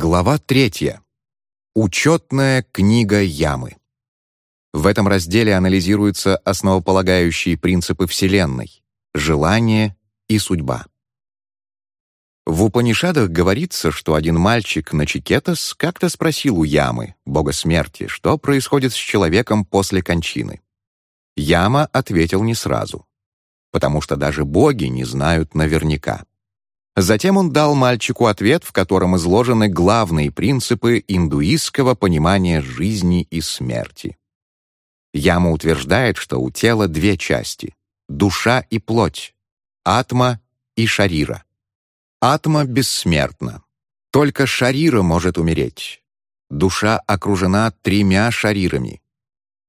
Глава третья. Учетная книга Ямы. В этом разделе анализируются основополагающие принципы Вселенной — желание и судьба. В Упанишадах говорится, что один мальчик Начикетас как-то спросил у Ямы, бога смерти, что происходит с человеком после кончины. Яма ответил не сразу, потому что даже боги не знают наверняка. Затем он дал мальчику ответ, в котором изложены главные принципы индуистского понимания жизни и смерти. Яма утверждает, что у тела две части — душа и плоть, атма и шарира. Атма бессмертна. Только шарира может умереть. Душа окружена тремя шарирами.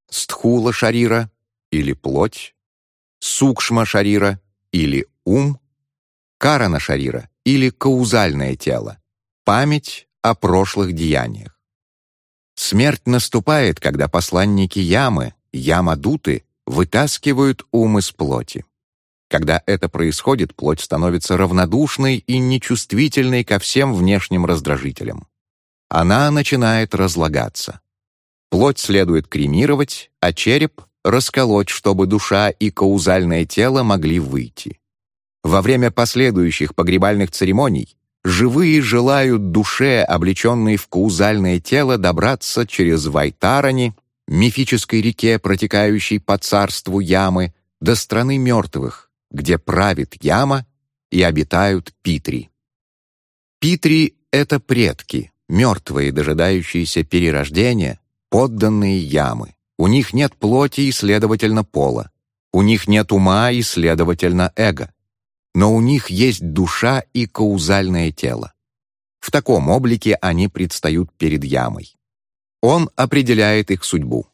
Стхула шарира или плоть, сукшма шарира или ум, карана шарира или каузальное тело, память о прошлых деяниях. Смерть наступает, когда посланники ямы, ямадуты, вытаскивают ум из плоти. Когда это происходит, плоть становится равнодушной и нечувствительной ко всем внешним раздражителям. Она начинает разлагаться. Плоть следует кремировать, а череп — расколоть, чтобы душа и каузальное тело могли выйти. Во время последующих погребальных церемоний живые желают душе, облеченной в каузальное тело, добраться через Вайтарани, мифической реке, протекающей по царству Ямы, до страны мертвых, где правит Яма и обитают Питри. Питри — это предки, мертвые, дожидающиеся перерождения, подданные Ямы. У них нет плоти и, следовательно, пола. У них нет ума и, следовательно, эго но у них есть душа и каузальное тело. В таком облике они предстают перед ямой. Он определяет их судьбу.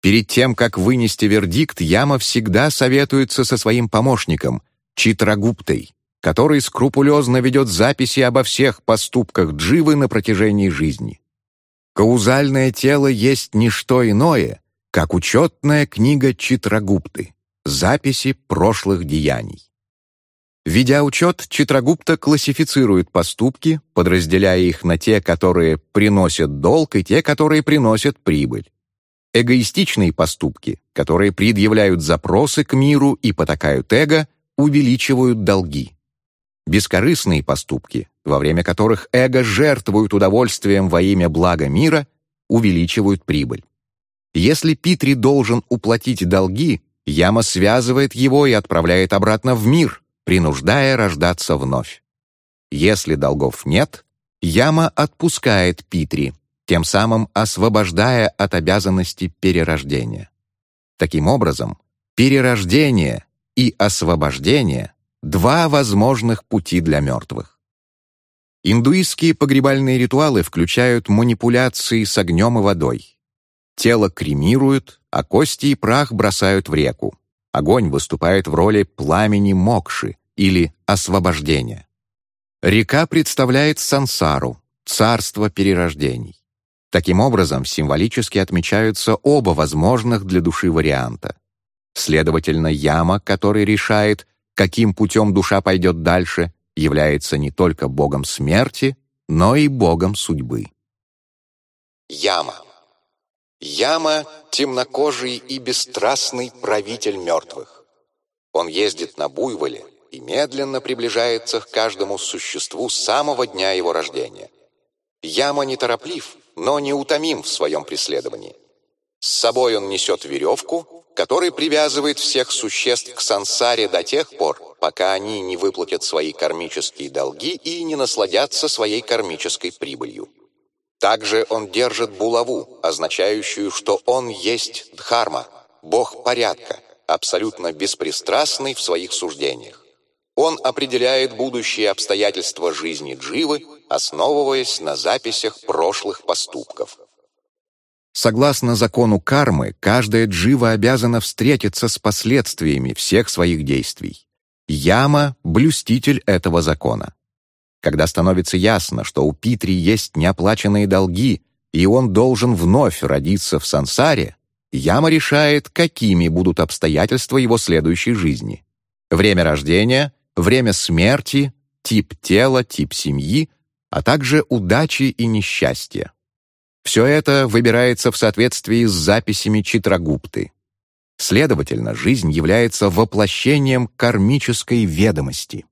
Перед тем, как вынести вердикт, яма всегда советуется со своим помощником, Читрагуптой, который скрупулезно ведет записи обо всех поступках Дживы на протяжении жизни. Каузальное тело есть не что иное, как учетная книга Читрагупты, записи прошлых деяний. Ведя учет, Читрагупта классифицирует поступки, подразделяя их на те, которые приносят долг, и те, которые приносят прибыль. Эгоистичные поступки, которые предъявляют запросы к миру и потакают эго, увеличивают долги. Бескорыстные поступки, во время которых эго жертвует удовольствием во имя блага мира, увеличивают прибыль. Если Питри должен уплатить долги, Яма связывает его и отправляет обратно в мир, принуждая рождаться вновь. Если долгов нет, яма отпускает Питри, тем самым освобождая от обязанности перерождения. Таким образом, перерождение и освобождение — два возможных пути для мертвых. Индуистские погребальные ритуалы включают манипуляции с огнем и водой. Тело кремируют, а кости и прах бросают в реку. Огонь выступает в роли пламени мокши или освобождения. Река представляет сансару, царство перерождений. Таким образом, символически отмечаются оба возможных для души варианта. Следовательно, яма, который решает, каким путем душа пойдет дальше, является не только богом смерти, но и богом судьбы. Яма. Яма — темнокожий и бесстрастный правитель мертвых. Он ездит на буйволе и медленно приближается к каждому существу с самого дня его рождения. Яма нетороплив, но неутомим в своем преследовании. С собой он несет веревку, которой привязывает всех существ к сансаре до тех пор, пока они не выплатят свои кармические долги и не насладятся своей кармической прибылью. Также он держит булаву, означающую, что он есть Дхарма, бог порядка, абсолютно беспристрастный в своих суждениях. Он определяет будущие обстоятельства жизни Дживы, основываясь на записях прошлых поступков. Согласно закону кармы, каждая джива обязана встретиться с последствиями всех своих действий. Яма — блюститель этого закона. Когда становится ясно, что у Питри есть неоплаченные долги, и он должен вновь родиться в сансаре, Яма решает, какими будут обстоятельства его следующей жизни. Время рождения, время смерти, тип тела, тип семьи, а также удачи и несчастья. Все это выбирается в соответствии с записями Читрагупты. Следовательно, жизнь является воплощением кармической ведомости.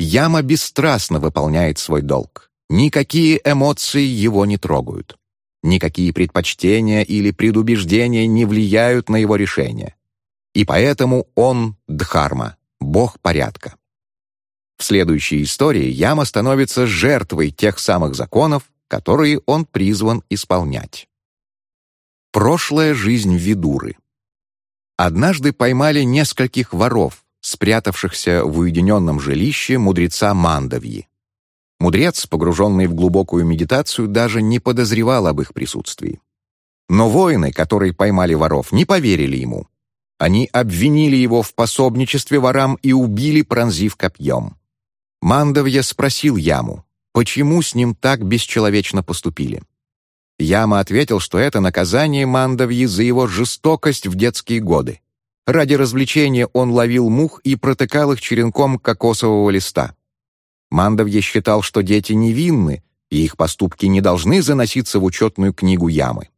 Яма бесстрастно выполняет свой долг. Никакие эмоции его не трогают. Никакие предпочтения или предубеждения не влияют на его решение. И поэтому он Дхарма, бог порядка. В следующей истории Яма становится жертвой тех самых законов, которые он призван исполнять. Прошлая жизнь Видуры Однажды поймали нескольких воров, спрятавшихся в уединенном жилище мудреца Мандавьи. Мудрец, погруженный в глубокую медитацию, даже не подозревал об их присутствии. Но воины, которые поймали воров, не поверили ему. Они обвинили его в пособничестве ворам и убили, пронзив копьем. Мандавья спросил Яму, почему с ним так бесчеловечно поступили. Яма ответил, что это наказание Мандавьи за его жестокость в детские годы. Ради развлечения он ловил мух и протыкал их черенком кокосового листа. Мандавье считал, что дети невинны, и их поступки не должны заноситься в учетную книгу Ямы.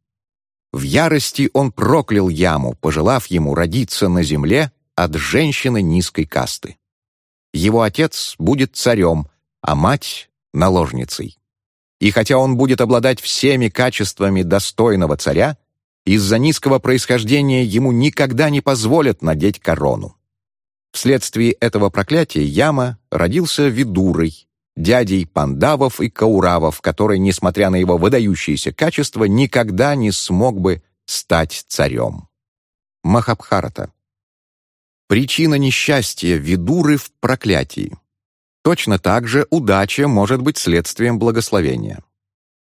В ярости он проклял Яму, пожелав ему родиться на земле от женщины низкой касты. Его отец будет царем, а мать — наложницей. И хотя он будет обладать всеми качествами достойного царя, из-за низкого происхождения ему никогда не позволят надеть корону. Вследствие этого проклятия Яма родился Видурой, дядей Пандавов и Кауравов, который, несмотря на его выдающиеся качества, никогда не смог бы стать царем. Махабхарата. Причина несчастья Видуры в проклятии. Точно так же удача может быть следствием благословения.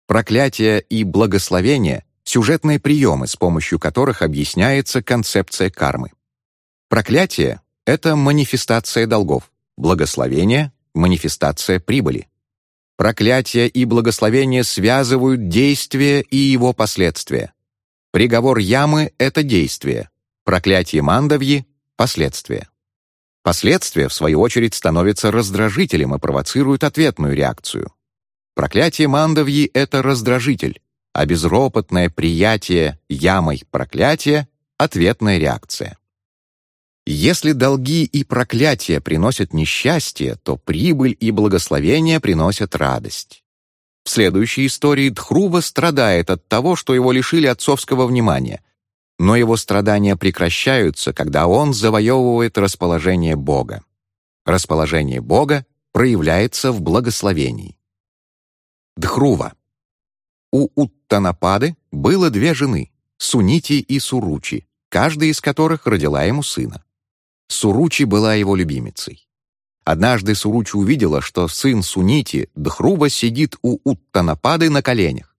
Проклятие и благословение — сюжетные приемы, с помощью которых объясняется концепция кармы. Проклятие это манифестация долгов, благословение — манифестация прибыли. Проклятие и благословение связывают действие и его последствия. Приговор ямы — это действие, проклятие мандавьи — последствия. Последствия, в свою очередь, становятся раздражителем и провоцируют ответную реакцию. Проклятие мандавьи — это раздражитель, а безропотное приятие ямой проклятия — ответная реакция. Если долги и проклятия приносят несчастье, то прибыль и благословение приносят радость. В следующей истории Дхрува страдает от того, что его лишили отцовского внимания, но его страдания прекращаются, когда он завоевывает расположение Бога. Расположение Бога проявляется в благословении. Дхрува. У Уттанапады было две жены — Сунити и Суручи, каждая из которых родила ему сына. Суручи была его любимицей. Однажды Суручи увидела, что сын Сунити, Дхрува, сидит у Уттанапады на коленях.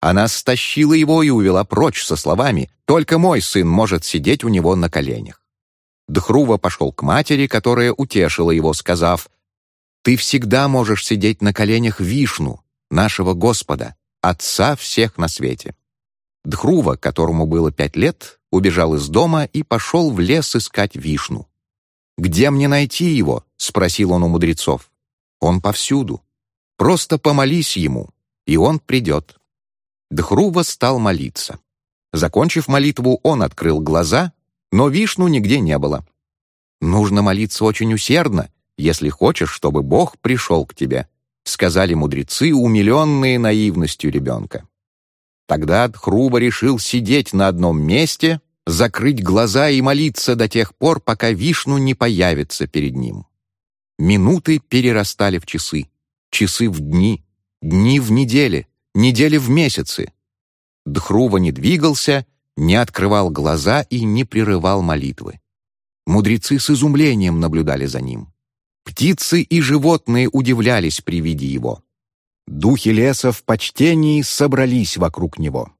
Она стащила его и увела прочь со словами «Только мой сын может сидеть у него на коленях». Дхрува пошел к матери, которая утешила его, сказав «Ты всегда можешь сидеть на коленях Вишну, нашего Господа, Отца всех на свете». Дхрува, которому было пять лет, убежал из дома и пошел в лес искать вишну. «Где мне найти его?» — спросил он у мудрецов. «Он повсюду. Просто помолись ему, и он придет». Дхрува стал молиться. Закончив молитву, он открыл глаза, но вишну нигде не было. «Нужно молиться очень усердно, если хочешь, чтобы Бог пришел к тебе», сказали мудрецы, умиленные наивностью ребенка. Тогда Дхрува решил сидеть на одном месте закрыть глаза и молиться до тех пор, пока Вишну не появится перед ним. Минуты перерастали в часы, часы в дни, дни в недели, недели в месяцы. Дхрува не двигался, не открывал глаза и не прерывал молитвы. Мудрецы с изумлением наблюдали за ним. Птицы и животные удивлялись при виде его. Духи леса в почтении собрались вокруг него.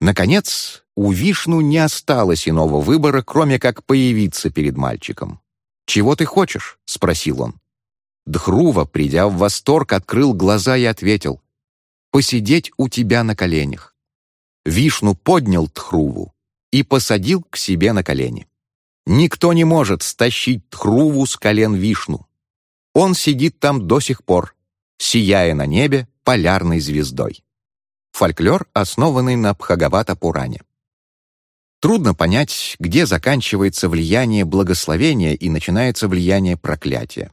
Наконец, у Вишну не осталось иного выбора, кроме как появиться перед мальчиком. «Чего ты хочешь?» — спросил он. Дхрува, придя в восторг, открыл глаза и ответил. «Посидеть у тебя на коленях». Вишну поднял Тхруву и посадил к себе на колени. Никто не может стащить Тхруву с колен Вишну. Он сидит там до сих пор. сияя на небе полярной звездой. Фольклор, основанный на Бхагавата-Пуране. Трудно понять, где заканчивается влияние благословения и начинается влияние проклятия.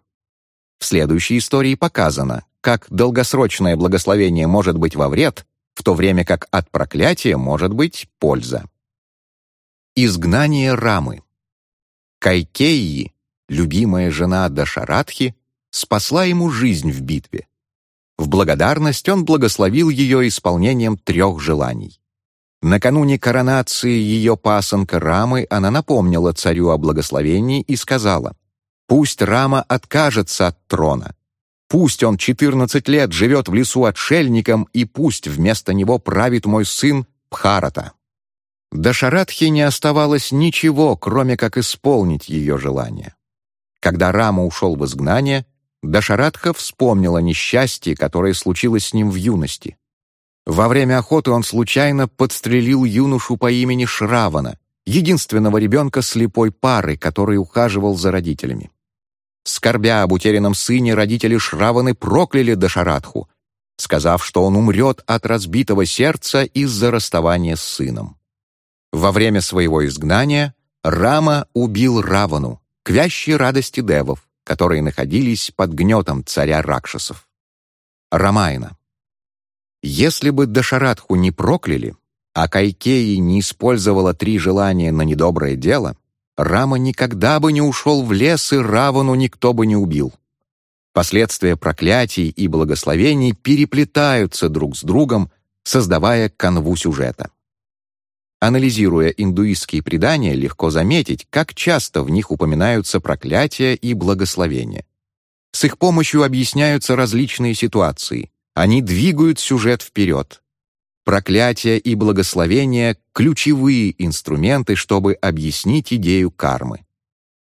В следующей истории показано, как долгосрочное благословение может быть во вред, в то время как от проклятия может быть польза. Изгнание Рамы. Кайкеи, любимая жена Дашаратхи, спасла ему жизнь в битве. В благодарность он благословил ее исполнением трех желаний. Накануне коронации ее пасынка Рамы она напомнила царю о благословении и сказала, «Пусть Рама откажется от трона. Пусть он 14 лет живет в лесу отшельником, и пусть вместо него правит мой сын Пхарата». До Шарадхи не оставалось ничего, кроме как исполнить ее желание. Когда Рама ушел в изгнание, Дашарадха вспомнила несчастье, которое случилось с ним в юности. Во время охоты он случайно подстрелил юношу по имени Шравана, единственного ребенка слепой пары, который ухаживал за родителями. Скорбя об утерянном сыне, родители Шраваны прокляли Дашарадху, сказав, что он умрет от разбитого сердца из-за расставания с сыном. Во время своего изгнания Рама убил Равану, к вящей радости девов, которые находились под гнетом царя Ракшасов. Рамайна. Если бы Дашарадху не прокляли, а Кайкеи не использовала три желания на недоброе дело, Рама никогда бы не ушел в лес, и Равану никто бы не убил. Последствия проклятий и благословений переплетаются друг с другом, создавая канву сюжета. Анализируя индуистские предания, легко заметить, как часто в них упоминаются проклятия и благословения. С их помощью объясняются различные ситуации, они двигают сюжет вперед. Проклятие и благословение — ключевые инструменты, чтобы объяснить идею кармы.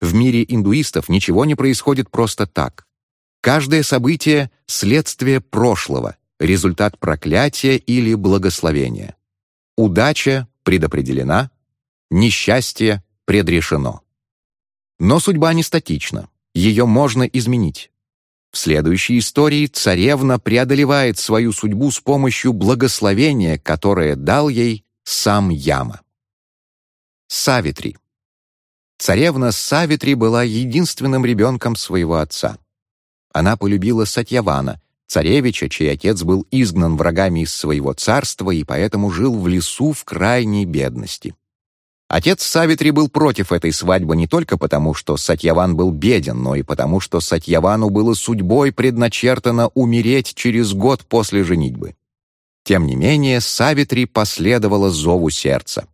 В мире индуистов ничего не происходит просто так. Каждое событие — следствие прошлого, результат проклятия или благословения. Удача предопределена, несчастье предрешено. Но судьба не статична, ее можно изменить. В следующей истории царевна преодолевает свою судьбу с помощью благословения, которое дал ей сам Яма. Савитри. Царевна Савитри была единственным ребенком своего отца. Она полюбила Сатьявана, царевича, чей отец был изгнан врагами из своего царства и поэтому жил в лесу в крайней бедности. Отец Савитри был против этой свадьбы не только потому, что Сатьяван был беден, но и потому, что Сатьявану было судьбой предначертано умереть через год после женитьбы. Тем не менее, Савитри последовала зову сердца.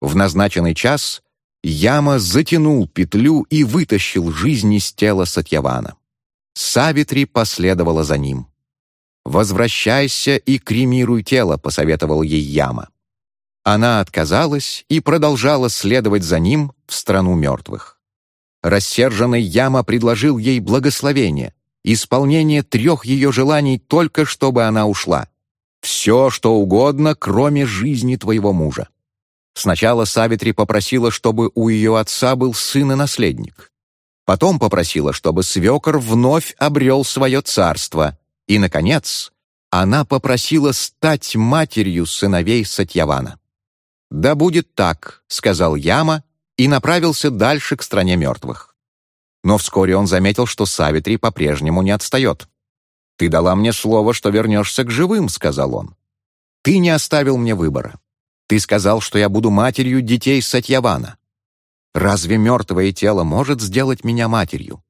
В назначенный час Яма затянул петлю и вытащил жизнь из тела Сатьявана. Савитри последовала за ним. «Возвращайся и кремируй тело», — посоветовал ей Яма. Она отказалась и продолжала следовать за ним в страну мертвых. Рассерженный Яма предложил ей благословение, исполнение трех ее желаний только чтобы она ушла. Все, что угодно, кроме жизни твоего мужа. Сначала Савитри попросила, чтобы у ее отца был сын и наследник. Потом попросила, чтобы свекор вновь обрел свое царство. И, наконец, она попросила стать матерью сыновей Сатьявана. «Да будет так», — сказал Яма и направился дальше к стране мертвых. Но вскоре он заметил, что Савитри по-прежнему не отстает. «Ты дала мне слово, что вернешься к живым», — сказал он. «Ты не оставил мне выбора. Ты сказал, что я буду матерью детей Сатьявана. Разве мертвое тело может сделать меня матерью?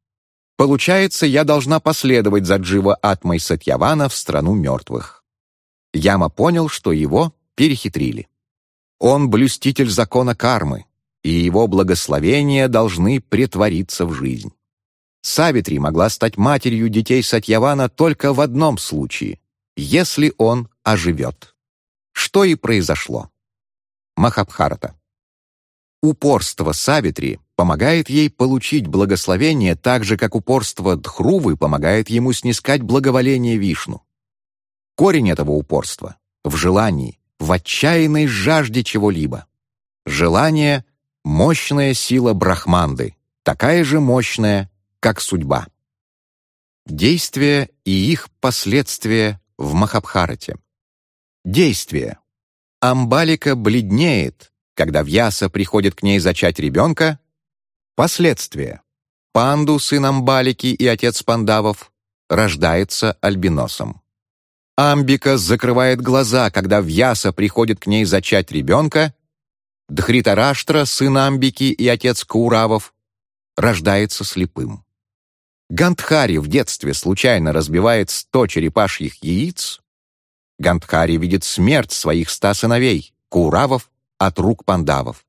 Получается, я должна последовать за Джива Атмой Сатьявана в страну мертвых». Яма понял, что его перехитрили. Он блюститель закона кармы, и его благословения должны претвориться в жизнь. Савитри могла стать матерью детей Сатьявана только в одном случае, если он оживет. Что и произошло. Махабхарата. Упорство Савитри помогает ей получить благословение так же, как упорство Дхрувы помогает ему снискать благоволение Вишну. Корень этого упорства — в желании, в отчаянной жажде чего-либо. Желание — мощная сила брахманды, такая же мощная, как судьба. Действия и их последствия в Махабхарате. Действие. Амбалика бледнеет, когда Вьяса приходит к ней зачать ребенка. Последствия. Панду, сын Амбалики и отец Пандавов, рождается альбиносом. Амбика закрывает глаза, когда Вьяса приходит к ней зачать ребенка. Дхритараштра, сын Амбики и отец Кауравов, рождается слепым. Гандхари в детстве случайно разбивает сто черепашьих яиц. Гандхари видит смерть своих ста сыновей, Кауравов, от рук пандавов.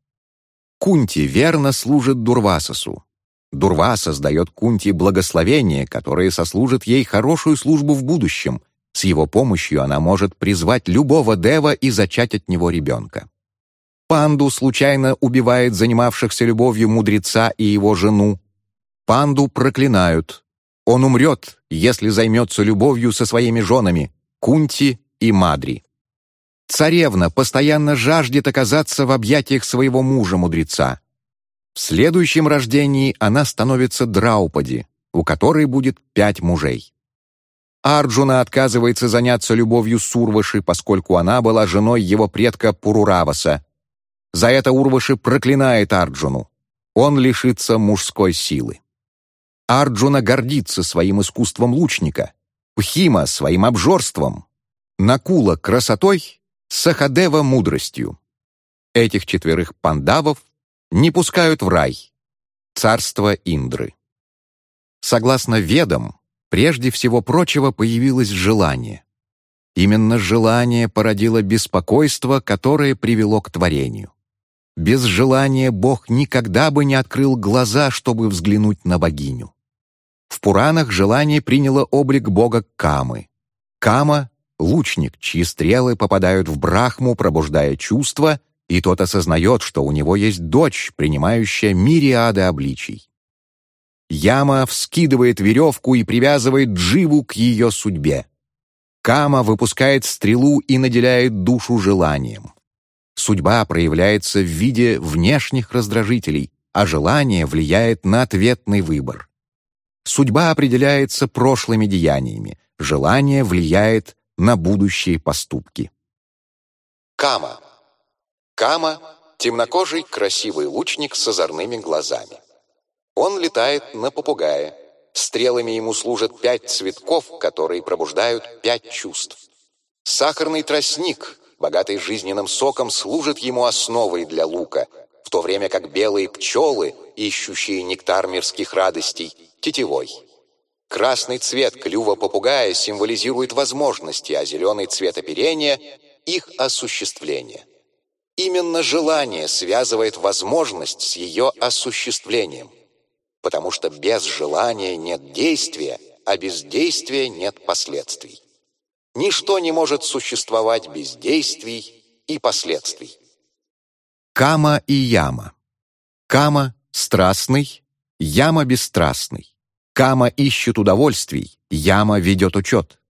Кунти верно служит Дурвасасу. Дурваса сдает Кунти благословение, которое сослужит ей хорошую службу в будущем. С его помощью она может призвать любого дева и зачать от него ребенка. Панду случайно убивает занимавшихся любовью мудреца и его жену. Панду проклинают. Он умрет, если займется любовью со своими женами, Кунти и Мадри. Царевна постоянно жаждет оказаться в объятиях своего мужа-мудреца. В следующем рождении она становится Драупади, у которой будет пять мужей. Арджуна отказывается заняться любовью с Урваши, поскольку она была женой его предка Пурураваса. За это Урваши проклинает Арджуну. Он лишится мужской силы. Арджуна гордится своим искусством лучника, Пхима — своим обжорством, Накула — красотой, Сахадева — мудростью. Этих четверых пандавов не пускают в рай, царство Индры. Согласно Ведам, прежде всего прочего появилось желание. Именно желание породило беспокойство, которое привело к творению. Без желания Бог никогда бы не открыл глаза, чтобы взглянуть на богиню. В Пуранах желание приняло облик бога Камы. Кама — лучник, чьи стрелы попадают в Брахму, пробуждая чувства, и тот осознает, что у него есть дочь, принимающая мириады обличий. Яма вскидывает веревку и привязывает Дживу к ее судьбе. Кама выпускает стрелу и наделяет душу желанием. Судьба проявляется в виде внешних раздражителей, а желание влияет на ответный выбор. Судьба определяется прошлыми деяниями, желание влияет на будущие поступки. Кама Кама — темнокожий красивый лучник с озорными глазами. Он летает на попугае. Стрелами ему служат пять цветков, которые пробуждают пять чувств. Сахарный тростник, богатый жизненным соком, служит ему основой для лука, в то время как белые пчелы, ищущие нектар мирских радостей, тетевой. Красный цвет клюва попугая символизирует возможности, а зеленый цвет оперения — их осуществление. Именно желание связывает возможность с ее осуществлением, потому что без желания нет действия, а без действия нет последствий. Ничто не может существовать без действий и последствий. Кама и яма. Кама — страстный, яма — бесстрастный. Кама ищет удовольствий, яма ведет учет.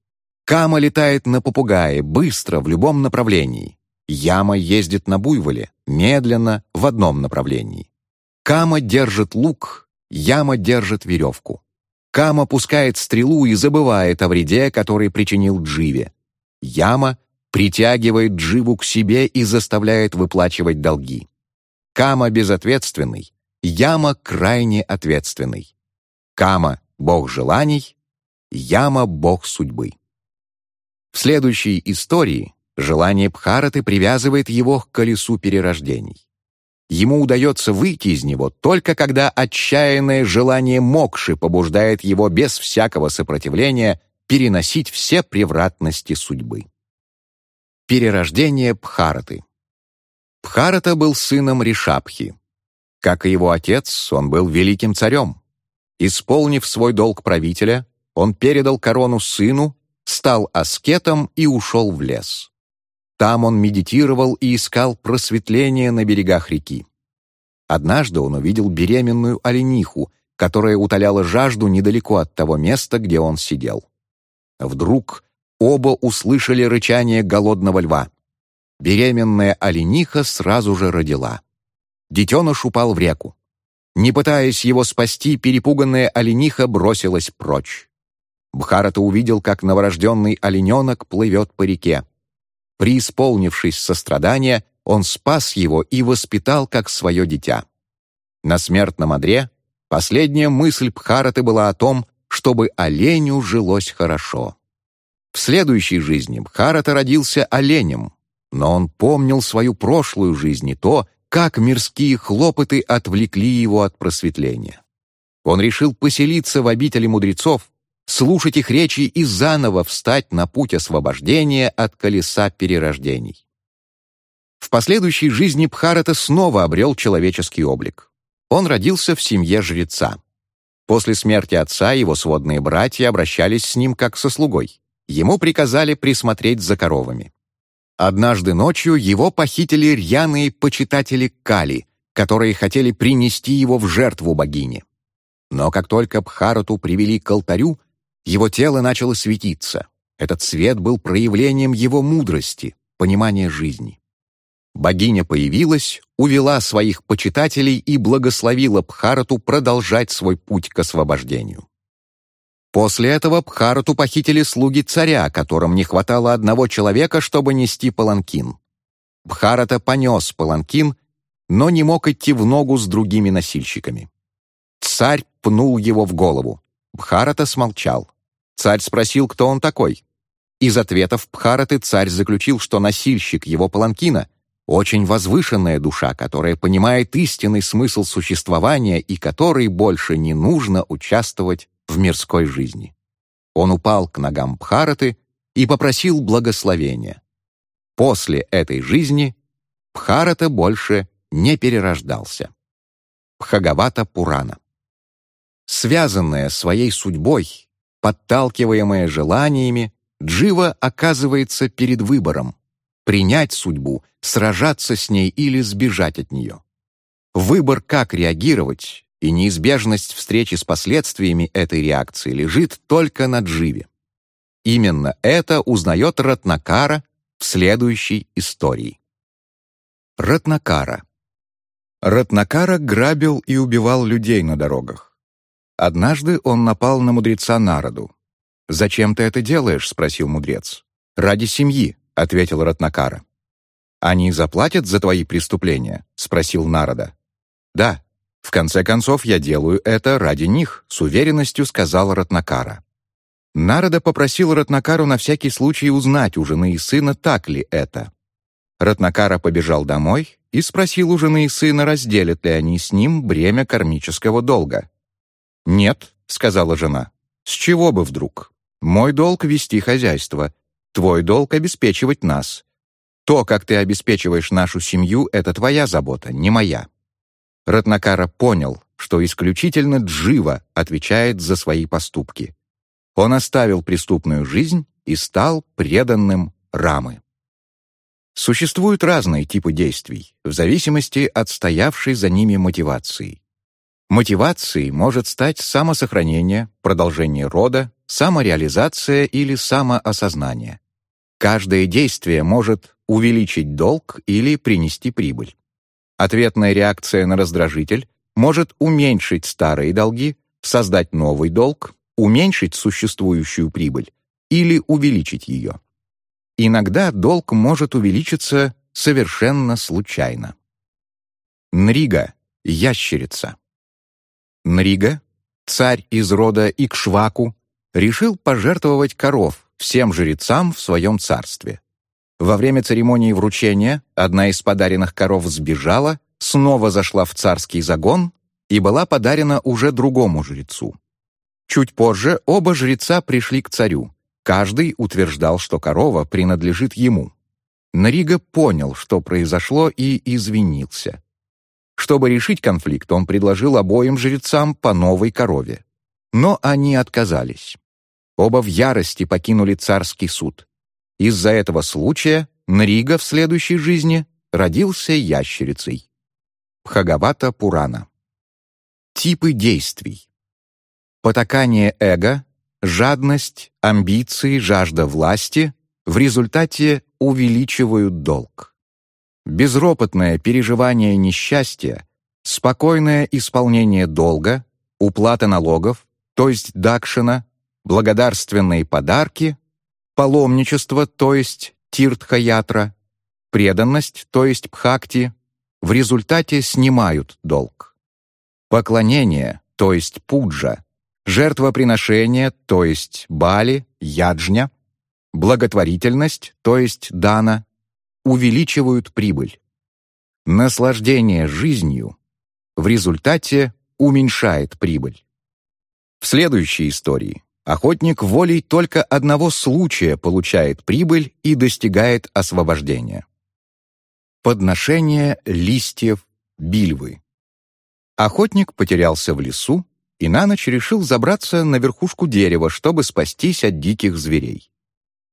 Кама летает на попугае, быстро, в любом направлении. Яма ездит на буйволе, медленно, в одном направлении. Кама держит лук, яма держит веревку. Кама пускает стрелу и забывает о вреде, который причинил Дживе. Яма притягивает Дживу к себе и заставляет выплачивать долги. Кама безответственный, Яма крайне ответственный. Кама — бог желаний, Яма — бог судьбы. В следующей истории Желание Бхараты привязывает его к колесу перерождений. Ему удается выйти из него только когда отчаянное желание Мокши побуждает его без всякого сопротивления переносить все превратности судьбы. Перерождение Бхараты Бхарата был сыном Ришабхи. Как и его отец, он был великим царем. Исполнив свой долг правителя, он передал корону сыну, стал аскетом и ушел в лес. Там он медитировал и искал просветление на берегах реки. Однажды он увидел беременную олениху, которая утоляла жажду недалеко от того места, где он сидел. Вдруг оба услышали рычание голодного льва. Беременная олениха сразу же родила. Детеныш упал в реку. Не пытаясь его спасти, перепуганная олениха бросилась прочь. Бхарата увидел, как новорожденный олененок плывет по реке. Преисполнившись сострадания, он спас его и воспитал как свое дитя. На смертном одре последняя мысль Бхараты была о том, чтобы оленю жилось хорошо. В следующей жизни Бхарата родился оленем, но он помнил свою прошлую жизнь и то, как мирские хлопоты отвлекли его от просветления. Он решил поселиться в обители мудрецов, слушать их речи и заново встать на путь освобождения от колеса перерождений. В последующей жизни Бхарата снова обрел человеческий облик. Он родился в семье жреца. После смерти отца его сводные братья обращались с ним как со слугой. Ему приказали присмотреть за коровами. Однажды ночью его похитили рьяные почитатели Кали, которые хотели принести его в жертву богине. Но как только Бхарату привели к алтарю, его тело начало светиться. Этот свет был проявлением его мудрости, понимания жизни. Богиня появилась, увела своих почитателей и благословила Бхарату продолжать свой путь к освобождению. После этого Бхарату похитили слуги царя, которым не хватало одного человека, чтобы нести паланкин. Бхарата понес паланкин, но не мог идти в ногу с другими носильщиками. Царь пнул его в голову. Бхарата смолчал. Царь спросил, кто он такой. Из ответов Бхараты царь заключил, что носильщик его паланкина — очень возвышенная душа, которая понимает истинный смысл существования и которой больше не нужно участвовать в мирской жизни. Он упал к ногам Бхараты и попросил благословения. После этой жизни Бхарата больше не перерождался. Бхагавата Пурана. Связанная своей судьбой, подталкиваемая желаниями, Джива оказывается перед выбором — принять судьбу, сражаться с ней или сбежать от нее. Выбор, как реагировать, и неизбежность встречи с последствиями этой реакции лежит только на Дживе. Именно это узнает Ратнакара в следующей истории. Ратнакара. Ратнакара грабил и убивал людей на дорогах. Однажды он напал на мудреца Народу. «Зачем ты это делаешь?» — спросил мудрец. «Ради семьи», — ответил Ратнакара. «Они заплатят за твои преступления?» — спросил Народа. «Да», «В конце концов, я делаю это ради них», — с уверенностью сказал Ратнакара. Народа попросил Ратнакару на всякий случай узнать у жены и сына, так ли это. Ратнакара побежал домой и спросил у жены и сына, разделят ли они с ним бремя кармического долга. «Нет», — сказала жена, — «с чего бы вдруг? Мой долг — вести хозяйство, твой долг — обеспечивать нас. То, как ты обеспечиваешь нашу семью, — это твоя забота, не моя». Ратнакара понял, что исключительно Джива отвечает за свои поступки. Он оставил преступную жизнь и стал преданным Рамы. Существуют разные типы действий, в зависимости от стоявшей за ними мотивации. Мотивацией может стать самосохранение, продолжение рода, самореализация или самоосознание. Каждое действие может увеличить долг или принести прибыль. Ответная реакция на раздражитель может уменьшить старые долги, создать новый долг, уменьшить существующую прибыль или увеличить ее. Иногда долг может увеличиться совершенно случайно. Нрига — ящерица. Нрига, царь из рода Икшваку, решил пожертвовать коров всем жрецам в своем царстве. Во время церемонии вручения одна из подаренных коров сбежала, снова зашла в царский загон и была подарена уже другому жрецу. Чуть позже оба жреца пришли к царю. Каждый утверждал, что корова принадлежит ему. Нарига понял, что произошло, и извинился. Чтобы решить конфликт, он предложил обоим жрецам по новой корове. Но они отказались. Оба в ярости покинули царский суд. Из-за этого случая Нрига в следующей жизни родился ящерицей. Бхагавата Пурана. Типы действий. Потакание эго, жадность, амбиции, жажда власти в результате увеличивают долг. Безропотное переживание несчастья, спокойное исполнение долга, уплата налогов, то есть дакшина, благодарственные подарки, паломничество, то есть тиртхаятра, преданность, то есть пхакти, в результате снимают долг. Поклонение, то есть пуджа, жертвоприношение, то есть бали, яджня, благотворительность, то есть дана, увеличивают прибыль. Наслаждение жизнью в результате уменьшает прибыль. В следующей истории охотник волей только одного случая получает прибыль и достигает освобождения. Подношение листьев бильвы. Охотник потерялся в лесу и на ночь решил забраться на верхушку дерева, чтобы спастись от диких зверей.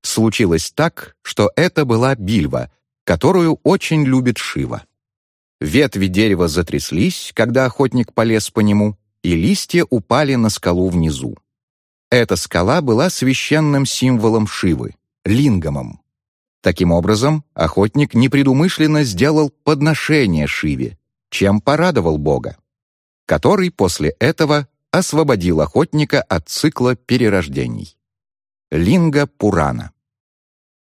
Случилось так, что это была бильва, которую очень любит Шива. Ветви дерева затряслись, когда охотник полез по нему, и листья упали на скалу внизу. Эта скала была священным символом Шивы — лингамом. Таким образом, охотник непредумышленно сделал подношение Шиве, чем порадовал Бога, который после этого освободил охотника от цикла перерождений. Линга Пурана.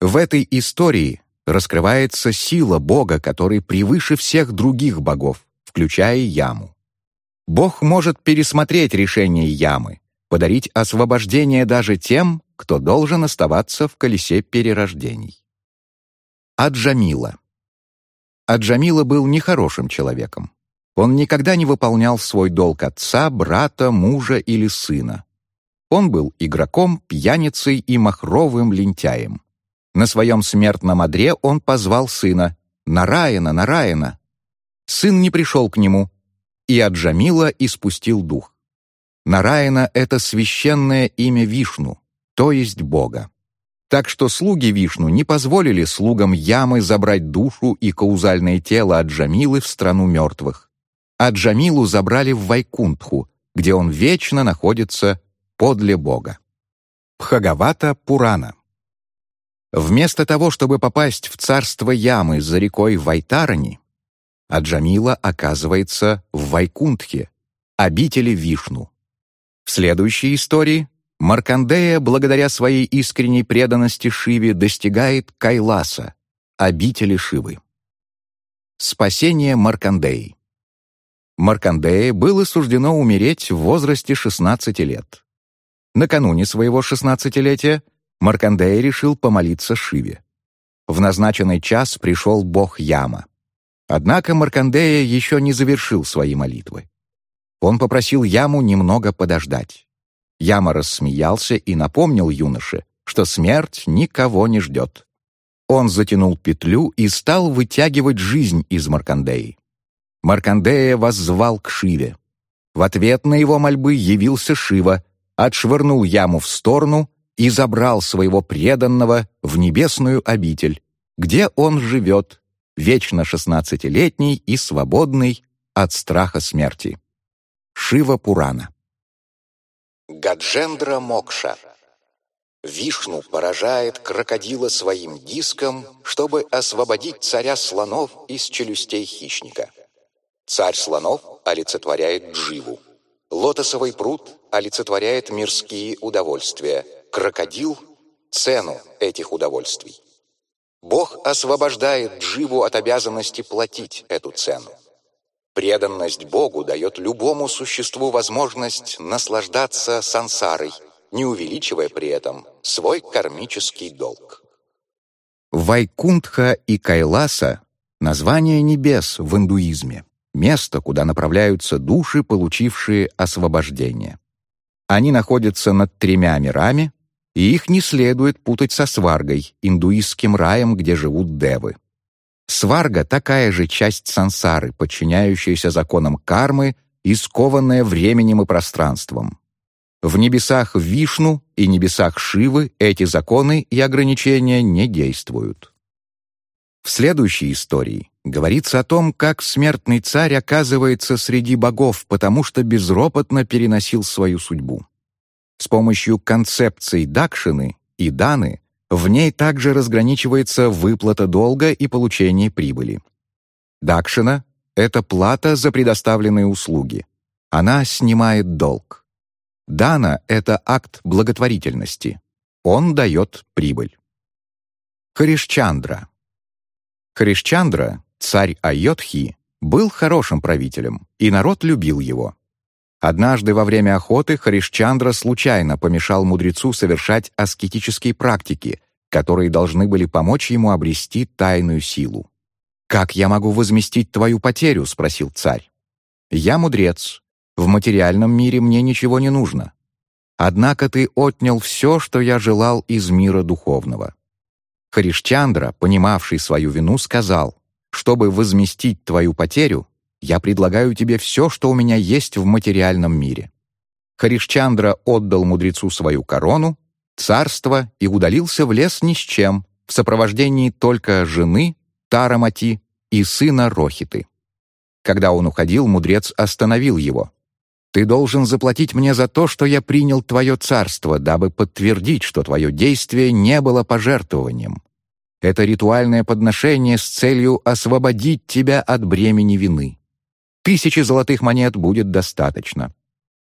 В этой истории раскрывается сила Бога, который превыше всех других богов, включая Яму. Бог может пересмотреть решение Ямы, подарить освобождение даже тем, кто должен оставаться в колесе перерождений. Аджамила. Аджамила был нехорошим человеком. Он никогда не выполнял свой долг отца, брата, мужа или сына. Он был игроком, пьяницей и махровым лентяем. На своем смертном одре он позвал сына «Нараина, Нараина!». Сын не пришел к нему, и от Джамила испустил дух. Нараина — это священное имя Вишну, то есть Бога. Так что слуги Вишну не позволили слугам Ямы забрать душу и каузальное тело от Джамилы в страну мертвых. А Джамилу забрали в Вайкунтху, где он вечно находится подле Бога. Пхагавата Пурана Вместо того, чтобы попасть в царство Ямы за рекой Вайтарани, а Джамила оказывается в Вайкунтхе, обители Вишну. В следующей истории Маркандея, благодаря своей искренней преданности Шиве, достигает Кайласа, обители Шивы. Спасение Маркандеи. Маркандее было суждено умереть в возрасте 16 лет. Накануне своего 16-летия Маркандея решил помолиться Шиве. В назначенный час пришел бог Яма. Однако Маркандея еще не завершил свои молитвы. Он попросил Яму немного подождать. Яма рассмеялся и напомнил юноше, что смерть никого не ждет. Он затянул петлю и стал вытягивать жизнь из Маркандеи. Маркандея воззвал к Шиве. В ответ на его мольбы явился Шива, отшвырнул яму в сторону и забрал своего преданного в небесную обитель, где он живет, вечно шестнадцатилетний и свободный от страха смерти. Шива Пурана. Гаджендра Мокша. Вишну поражает крокодила своим диском, чтобы освободить царя слонов из челюстей хищника. Царь слонов олицетворяет Дживу. Лотосовый пруд олицетворяет мирские удовольствия. Крокодил — цену этих удовольствий. Бог освобождает Дживу от обязанности платить эту цену. Преданность Богу дает любому существу возможность наслаждаться сансарой, не увеличивая при этом свой кармический долг. Вайкунтха и Кайласа — название небес в индуизме, место, куда направляются души, получившие освобождение. Они находятся над тремя мирами, и их не следует путать со сваргой, индуистским раем, где живут девы. Сварга — такая же часть сансары, подчиняющаяся законам кармы и скованная временем и пространством. В небесах Вишну и небесах Шивы эти законы и ограничения не действуют. В следующей истории говорится о том, как смертный царь оказывается среди богов, потому что безропотно переносил свою судьбу. С помощью концепций Дакшины и Даны в ней также разграничивается выплата долга и получение прибыли. Дакшина — это плата за предоставленные услуги. Она снимает долг. Дана — это акт благотворительности. Он дает прибыль. Харишчандра. Харишчандра, царь Айотхи, был хорошим правителем, и народ любил его. Однажды во время охоты Харишчандра случайно помешал мудрецу совершать аскетические практики, которые должны были помочь ему обрести тайную силу. «Как я могу возместить твою потерю?» — спросил царь. «Я мудрец. В материальном мире мне ничего не нужно. Однако ты отнял все, что я желал из мира духовного». Харишчандра, понимавший свою вину, сказал, «Чтобы возместить твою потерю, я предлагаю тебе все, что у меня есть в материальном мире». Харишчандра отдал мудрецу свою корону, царство и удалился в лес ни с чем, в сопровождении только жены, Тарамати и сына Рохиты. Когда он уходил, мудрец остановил его. «Ты должен заплатить мне за то, что я принял твое царство, дабы подтвердить, что твое действие не было пожертвованием. Это ритуальное подношение с целью освободить тебя от бремени вины. Тысячи золотых монет будет достаточно.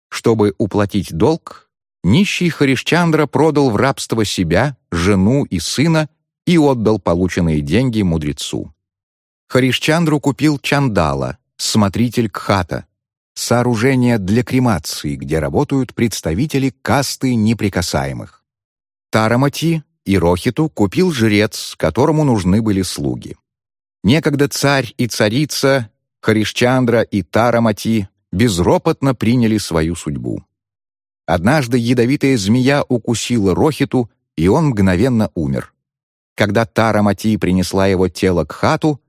Чтобы уплатить долг, нищий Харишчандра продал в рабство себя, жену и сына и отдал полученные деньги мудрецу. Харишчандру купил чандала, смотритель кхата, сооружение для кремации, где работают представители касты неприкасаемых. Тарамати и Рохиту купил жрец, которому нужны были слуги. Некогда царь и царица Харишчандра и Тарамати безропотно приняли свою судьбу. Однажды ядовитая змея укусила Рохиту, и он мгновенно умер. Когда Тарамати принесла его тело к хату,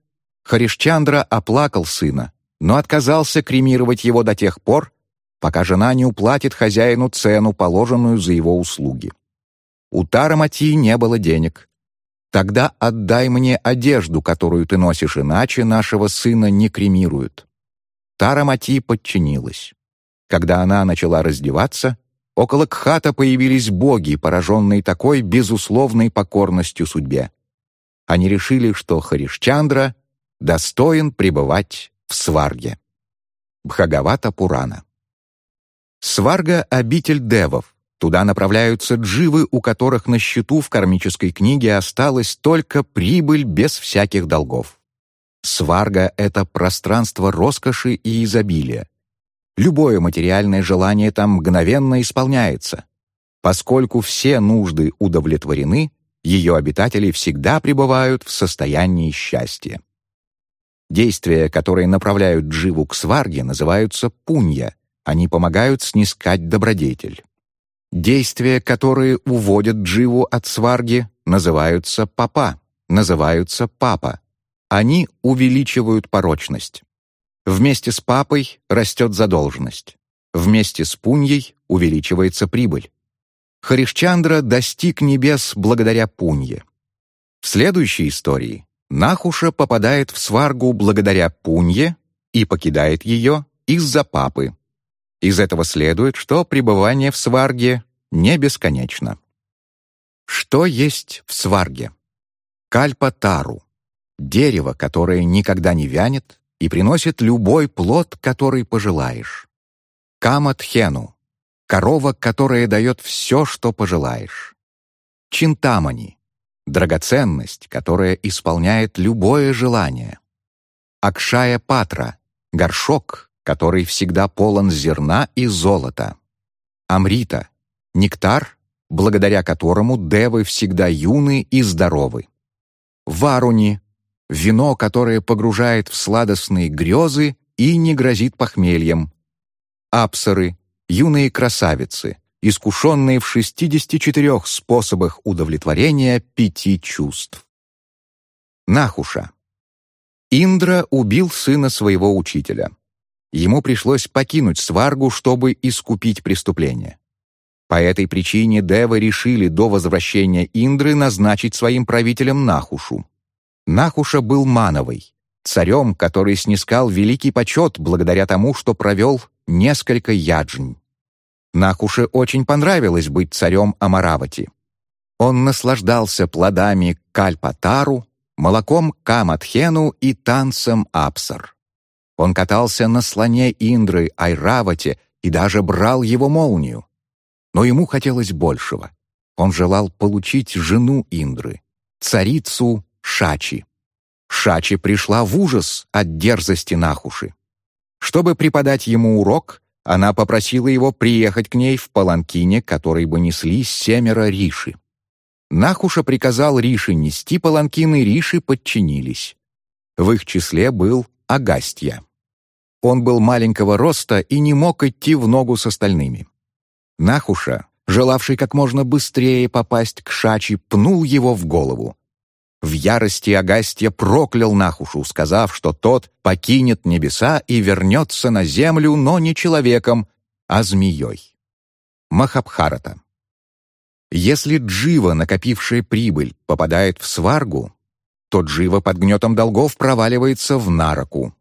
Харишчандра оплакал сына, но отказался кремировать его до тех пор, пока жена не уплатит хозяину цену, положенную за его услуги. У Тарамати не было денег, Тогда отдай мне одежду, которую ты носишь, иначе нашего сына не кремируют». Тарамати подчинилась. Когда она начала раздеваться, около Кхата появились боги, пораженные такой безусловной покорностью судьбе. Они решили, что Харишчандра достоин пребывать в Сварге. Бхагавата Пурана. Сварга — обитель девов, Туда направляются дживы, у которых на счету в кармической книге осталась только прибыль без всяких долгов. Сварга — это пространство роскоши и изобилия. Любое материальное желание там мгновенно исполняется. Поскольку все нужды удовлетворены, ее обитатели всегда пребывают в состоянии счастья. Действия, которые направляют дживу к сварге, называются пунья. Они помогают снискать добродетель. Действия, которые уводят дживу от сварги, называются папа, называются папа. Они увеличивают порочность. Вместе с папой растет задолженность. Вместе с пуньей увеличивается прибыль. Харишчандра достиг небес благодаря пунье. В следующей истории Нахуша попадает в сваргу благодаря пунье и покидает ее из-за папы. Из этого следует, что пребывание в сварге не бесконечно. Что есть в сварге? Кальпа-тару — дерево, которое никогда не вянет и приносит любой плод, который пожелаешь. Каматхену — корова, которая дает все, что пожелаешь. Чинтамани — драгоценность, которая исполняет любое желание. Акшая Патра — горшок, который всегда полон зерна и золота. Амрита — нектар, благодаря которому девы всегда юны и здоровы. Варуни — вино, которое погружает в сладостные грезы и не грозит похмельем. Апсары — юные красавицы, искушенные в 64 способах удовлетворения пяти чувств. Нахуша. Индра убил сына своего учителя ему пришлось покинуть Сваргу, чтобы искупить преступление. По этой причине девы решили до возвращения Индры назначить своим правителем Нахушу. Нахуша был Мановой, царем, который снискал великий почет благодаря тому, что провел несколько яджнь. Нахуше очень понравилось быть царем Амаравати. Он наслаждался плодами Кальпатару, молоком Каматхену и танцем Апсар. Он катался на слоне Индры, Айравате и даже брал его молнию. Но ему хотелось большего. Он желал получить жену Индры, царицу Шачи. Шачи пришла в ужас от дерзости Нахуши. Чтобы преподать ему урок, она попросила его приехать к ней в паланкине, который бы несли семеро риши. Нахуша приказал риши нести паланкины, риши подчинились. В их числе был Агастья. Он был маленького роста и не мог идти в ногу с остальными. Нахуша, желавший как можно быстрее попасть к Шачи, пнул его в голову. В ярости Агастья проклял Нахушу, сказав, что тот покинет небеса и вернется на землю, но не человеком, а змеей. Махабхарата. Если Джива, накопившая прибыль, попадает в сваргу, то Джива под гнетом долгов проваливается в нараку.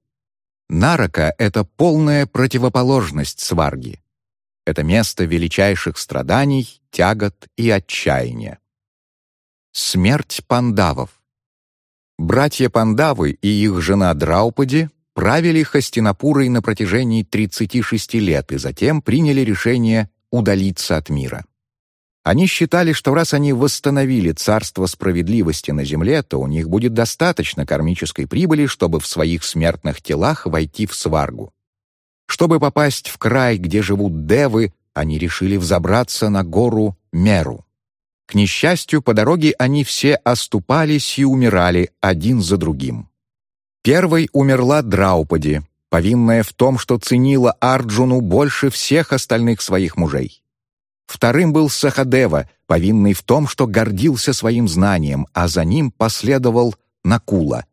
Нарака — это полная противоположность сварги. Это место величайших страданий, тягот и отчаяния. Смерть пандавов. Братья Пандавы и их жена Драупади правили Хастинапурой на протяжении 36 лет и затем приняли решение удалиться от мира. Они считали, что раз они восстановили царство справедливости на земле, то у них будет достаточно кармической прибыли, чтобы в своих смертных телах войти в сваргу. Чтобы попасть в край, где живут девы, они решили взобраться на гору Меру. К несчастью, по дороге они все оступались и умирали один за другим. Первой умерла Драупади, повинная в том, что ценила Арджуну больше всех остальных своих мужей. Вторым был Сахадева, повинный в том, что гордился своим знанием, а за ним последовал Накула,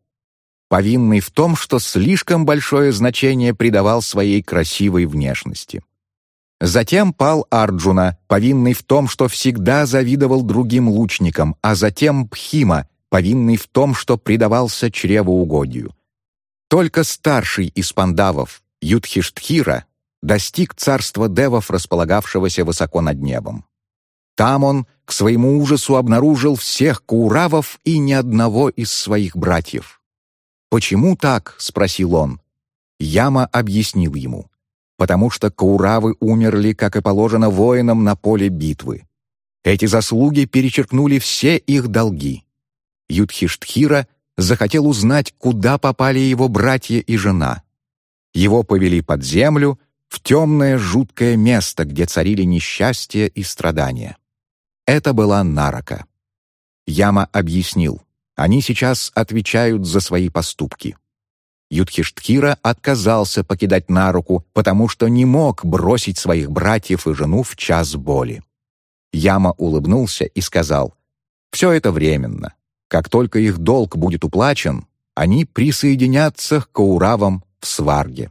повинный в том, что слишком большое значение придавал своей красивой внешности. Затем пал Арджуна, повинный в том, что всегда завидовал другим лучникам, а затем Пхима, повинный в том, что предавался чревоугодию. Только старший из пандавов, Юдхиштхира, достиг царства девов, располагавшегося высоко над небом. Там он, к своему ужасу, обнаружил всех кауравов и ни одного из своих братьев. «Почему так?» — спросил он. Яма объяснил ему. «Потому что кауравы умерли, как и положено воинам на поле битвы. Эти заслуги перечеркнули все их долги. Юдхиштхира захотел узнать, куда попали его братья и жена. Его повели под землю, в темное жуткое место, где царили несчастье и страдания. Это была Нарака. Яма объяснил, они сейчас отвечают за свои поступки. Юдхиштхира отказался покидать Наруку, потому что не мог бросить своих братьев и жену в час боли. Яма улыбнулся и сказал, «Все это временно. Как только их долг будет уплачен, они присоединятся к Кауравам в Сварге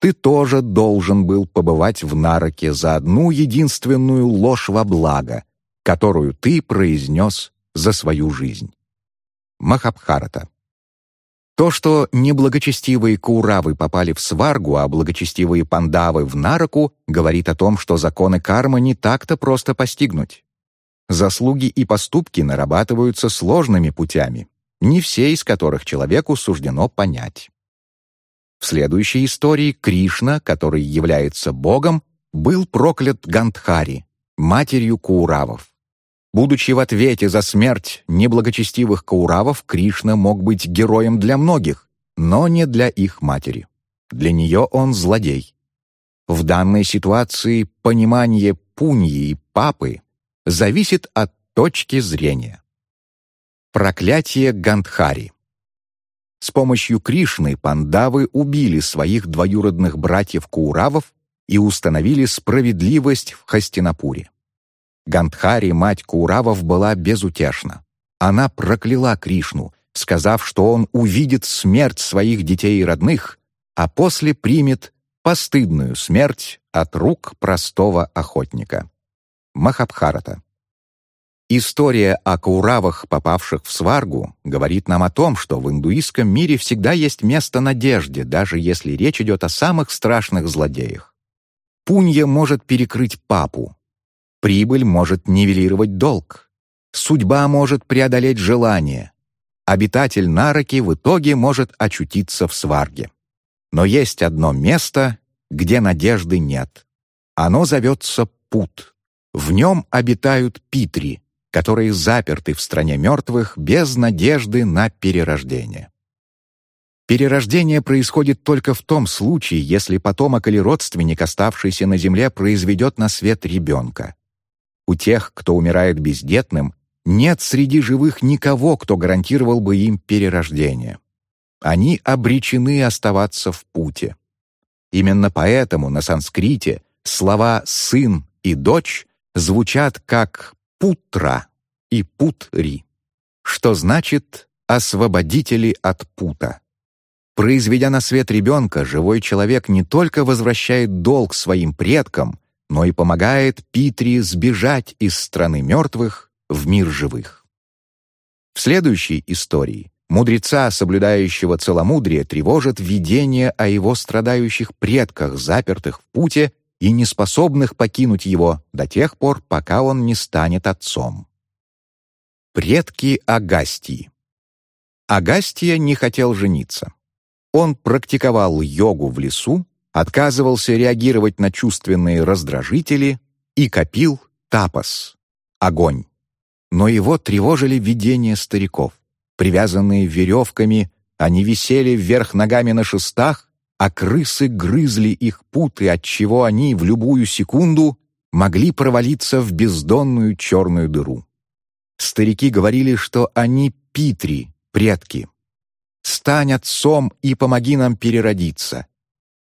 ты тоже должен был побывать в Нароке за одну единственную ложь во благо, которую ты произнес за свою жизнь. Махабхарата. То, что неблагочестивые кауравы попали в сваргу, а благочестивые пандавы в нароку, говорит о том, что законы кармы не так-то просто постигнуть. Заслуги и поступки нарабатываются сложными путями, не все из которых человеку суждено понять. В следующей истории Кришна, который является богом, был проклят Гандхари, матерью Кауравов. Будучи в ответе за смерть неблагочестивых Кауравов, Кришна мог быть героем для многих, но не для их матери. Для нее он злодей. В данной ситуации понимание пуньи и папы зависит от точки зрения. Проклятие Гандхари с помощью Кришны пандавы убили своих двоюродных братьев Кауравов и установили справедливость в Хастинапуре. Гандхари, мать Кауравов, была безутешна. Она прокляла Кришну, сказав, что он увидит смерть своих детей и родных, а после примет постыдную смерть от рук простого охотника. Махабхарата. История о кауравах, попавших в сваргу, говорит нам о том, что в индуистском мире всегда есть место надежде, даже если речь идет о самых страшных злодеях. Пунья может перекрыть папу. Прибыль может нивелировать долг. Судьба может преодолеть желание. Обитатель Нараки в итоге может очутиться в сварге. Но есть одно место, где надежды нет. Оно зовется Пут. В нем обитают питри, которые заперты в стране мертвых без надежды на перерождение. Перерождение происходит только в том случае, если потомок или родственник, оставшийся на земле, произведет на свет ребенка. У тех, кто умирает бездетным, нет среди живых никого, кто гарантировал бы им перерождение. Они обречены оставаться в путе. Именно поэтому на санскрите слова «сын» и «дочь» звучат как «путра» и «путри», что значит «освободители от пута». Произведя на свет ребенка, живой человек не только возвращает долг своим предкам, но и помогает Питри сбежать из страны мертвых в мир живых. В следующей истории мудреца, соблюдающего целомудрие, тревожит видение о его страдающих предках, запертых в путе и неспособных покинуть его до тех пор, пока он не станет отцом. Предки Агастии Агастия не хотел жениться. Он практиковал йогу в лесу, отказывался реагировать на чувственные раздражители и копил тапос — огонь. Но его тревожили видения стариков. Привязанные веревками, они висели вверх ногами на шестах, а крысы грызли их путы, отчего они в любую секунду могли провалиться в бездонную черную дыру. Старики говорили, что они питри, предки. Стань отцом и помоги нам переродиться.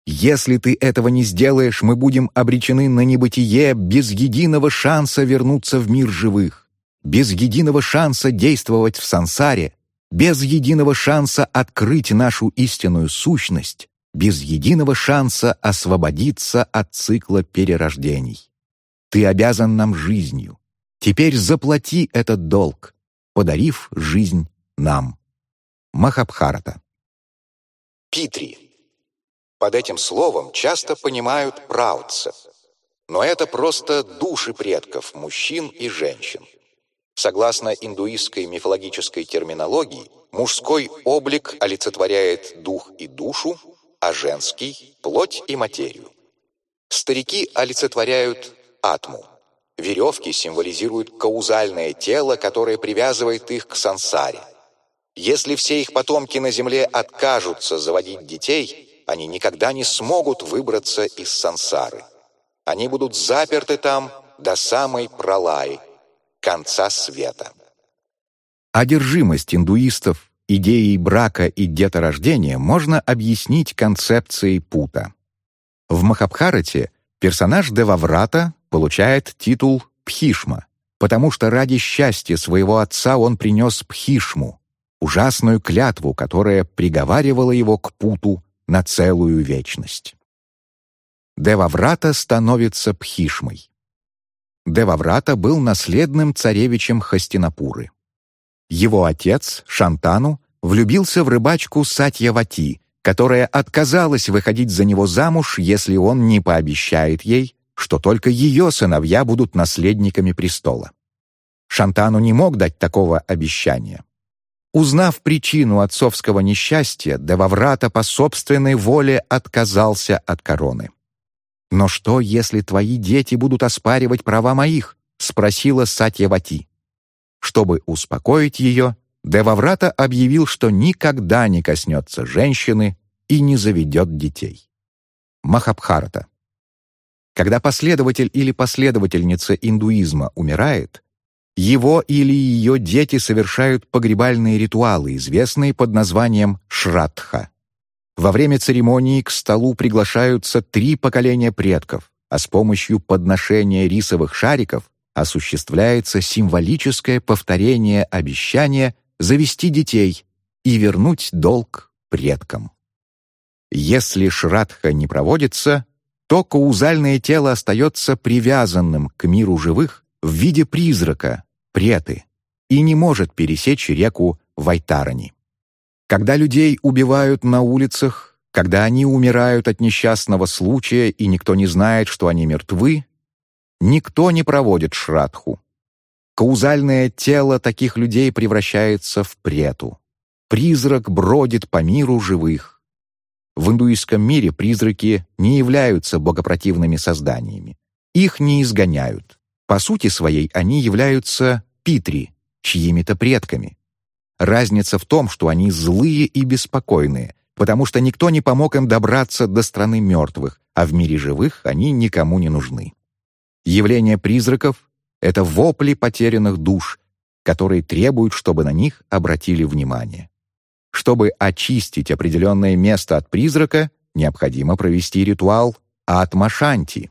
Если ты этого не сделаешь, мы будем обречены на небытие без единого шанса вернуться в мир живых, без единого шанса действовать в сансаре, без единого шанса открыть нашу истинную сущность, без единого шанса освободиться от цикла перерождений. Ты обязан нам жизнью. Теперь заплати этот долг, подарив жизнь нам. Махабхарата. Питри. Под этим словом часто понимают праутцев. Но это просто души предков, мужчин и женщин. Согласно индуистской мифологической терминологии, мужской облик олицетворяет дух и душу, а женский — плоть и материю. Старики олицетворяют атму. Веревки символизируют каузальное тело, которое привязывает их к сансаре. Если все их потомки на земле откажутся заводить детей, они никогда не смогут выбраться из сансары. Они будут заперты там до самой пролаи, конца света. Одержимость индуистов идеей брака и деторождения можно объяснить концепцией пута. В Махабхарате персонаж Деваврата получает титул Пхишма, потому что ради счастья своего отца он принес Пхишму, ужасную клятву, которая приговаривала его к путу на целую вечность. Деваврата становится Пхишмой. Деваврата был наследным царевичем Хастинапуры. Его отец, Шантану, влюбился в рыбачку Сатьявати, которая отказалась выходить за него замуж, если он не пообещает ей, что только ее сыновья будут наследниками престола. Шантану не мог дать такого обещания. Узнав причину отцовского несчастья, Деваврата по собственной воле отказался от короны. «Но что, если твои дети будут оспаривать права моих?» — спросила Сатьявати. Чтобы успокоить ее, Деваврата объявил, что никогда не коснется женщины и не заведет детей. Махабхарата. Когда последователь или последовательница индуизма умирает, его или ее дети совершают погребальные ритуалы, известные под названием шрадха. Во время церемонии к столу приглашаются три поколения предков, а с помощью подношения рисовых шариков осуществляется символическое повторение обещания завести детей и вернуть долг предкам. Если шрадха не проводится, то каузальное тело остается привязанным к миру живых в виде призрака, преты, и не может пересечь реку Вайтарани. Когда людей убивают на улицах, когда они умирают от несчастного случая и никто не знает, что они мертвы, никто не проводит шрадху. Каузальное тело таких людей превращается в прету. Призрак бродит по миру живых. В индуистском мире призраки не являются богопротивными созданиями. Их не изгоняют. По сути своей они являются питри, чьими-то предками. Разница в том, что они злые и беспокойные, потому что никто не помог им добраться до страны мертвых, а в мире живых они никому не нужны. Явление призраков — это вопли потерянных душ, которые требуют, чтобы на них обратили внимание. Чтобы очистить определенное место от призрака, необходимо провести ритуал Атмашанти.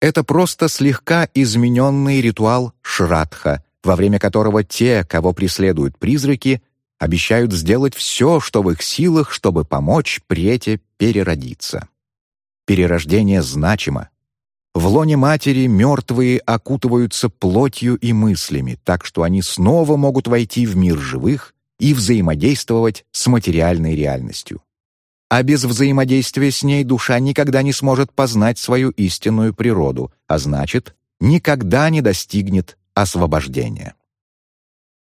Это просто слегка измененный ритуал Шрадха, во время которого те, кого преследуют призраки, обещают сделать все, что в их силах, чтобы помочь прете переродиться. Перерождение значимо. В лоне матери мертвые окутываются плотью и мыслями, так что они снова могут войти в мир живых и взаимодействовать с материальной реальностью. А без взаимодействия с ней душа никогда не сможет познать свою истинную природу, а значит, никогда не достигнет освобождения.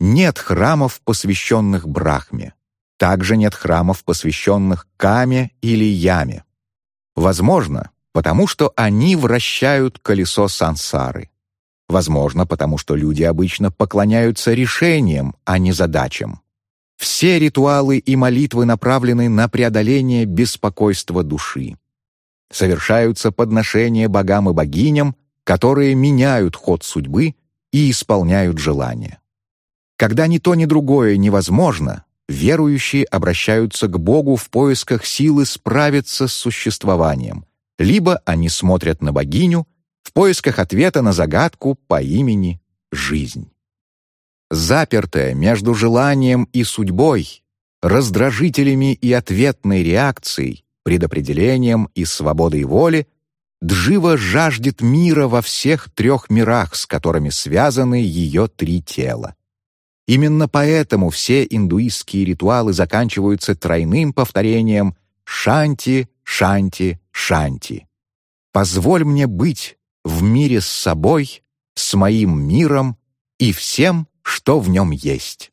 Нет храмов, посвященных Брахме. Также нет храмов, посвященных Каме или Яме. Возможно, потому что они вращают колесо сансары. Возможно, потому что люди обычно поклоняются решениям, а не задачам. Все ритуалы и молитвы направлены на преодоление беспокойства души. Совершаются подношения богам и богиням, которые меняют ход судьбы и исполняют желания. Когда ни то, ни другое невозможно, верующие обращаются к Богу в поисках силы справиться с существованием, либо они смотрят на богиню в поисках ответа на загадку по имени «Жизнь». Запертая между желанием и судьбой, раздражителями и ответной реакцией, предопределением и свободой воли, Джива жаждет мира во всех трех мирах, с которыми связаны ее три тела. Именно поэтому все индуистские ритуалы заканчиваются тройным повторением «Шанти, Шанти, Шанти». «Позволь мне быть в мире с собой, с моим миром и всем, что в нем есть».